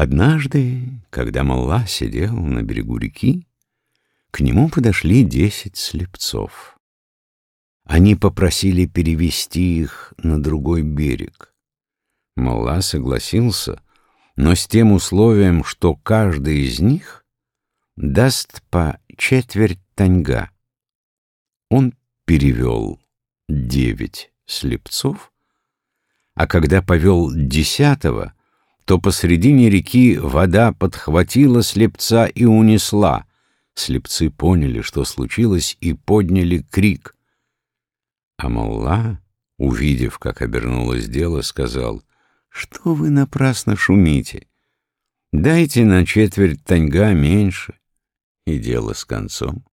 Однажды, когда Малла сидел на берегу реки, к нему подошли десять слепцов. Они попросили перевести их на другой берег. Малла согласился, но с тем условием, что каждый из них даст по четверть таньга. Он перевел девять слепцов, а когда повел десятого, то посредине реки вода подхватила слепца и унесла. Слепцы поняли, что случилось, и подняли крик. А Малла, увидев, как обернулось дело, сказал, «Что вы напрасно шумите? Дайте на четверть таньга меньше, и дело с концом».